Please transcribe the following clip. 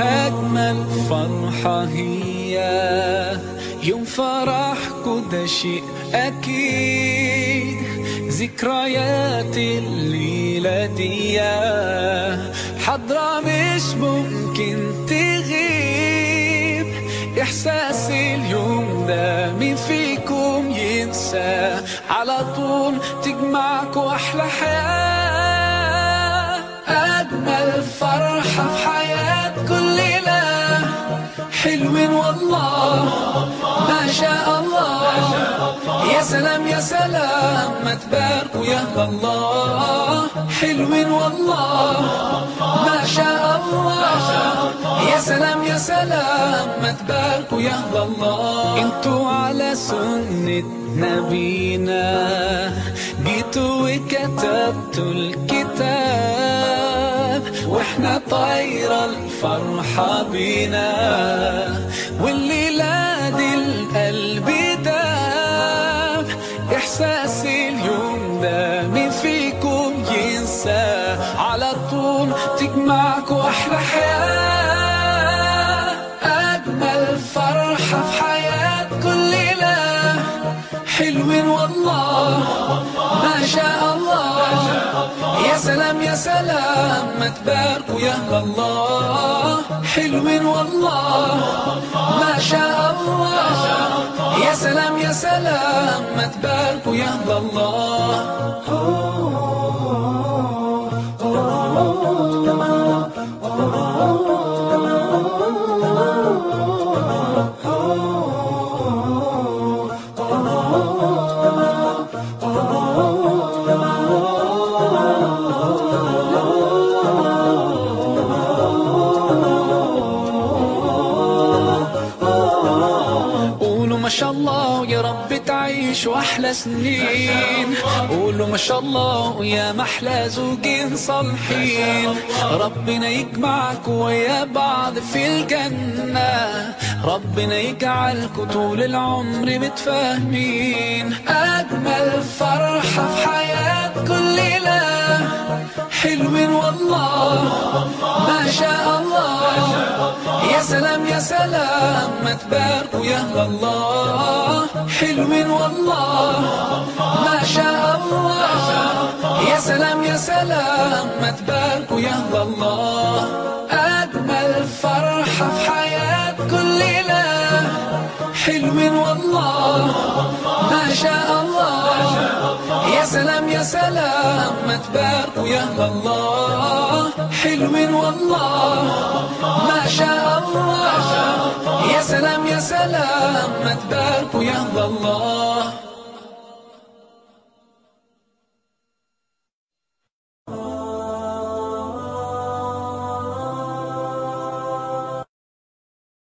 أجمل فرحة هي يوم فرح ده شيء أكيد. ذكريات الليلة دي حضرة مش ممكن تغيب. إحساس ينسى على طول تجمعكوا أحلى حياة. أجمل فرحة في حياة كل ليلة. حلوين والله. ما شاء الله. يا سلام يا سلام. ما تباركوا يا الله. حلوين والله. ما شاء الله. يا سلام يا سلام. ما تباركوا يا الله. أنتوا سنة نبينا. جيتوا وكتبتوا الكتاب وإحنا طايرة الفرحة بينا. والليلة دي القلب داب إحساس اليوم ده مين فيكم ينسى على طول تجمعكوا أحلى حياة والله ما شاء الله. يا سلام يا سلام. ما تباركوا يا الله. حلوين والله. ما شاء الله. يا سلام يا سلام. ما تباركوا يا الله. شاء الله يا رب تعيشوا أحلى سنين. قولوا ما شاء الله يا محلى زوجين صالحين. ربنا يجمعكوا ويا بعض في الجنة. ربنا يجعلكوا طول العمر متفاهمين. أجمل فرحة في حياة كل ليلة حلوين والله ما شاء الله. سلام يا سلام ما تباركوا يا الله. حلوين والله. ما شاء الله. يا سلام يا سلام ما تباركوا يا الله. أجمل فرحة في حياة كل ليلة حلوين والله. ما شاء الله يا سلام ما تباركوا يا الله. حلوين والله ما شاء الله. يا سلام يا سلام ما تباركوا يا الله.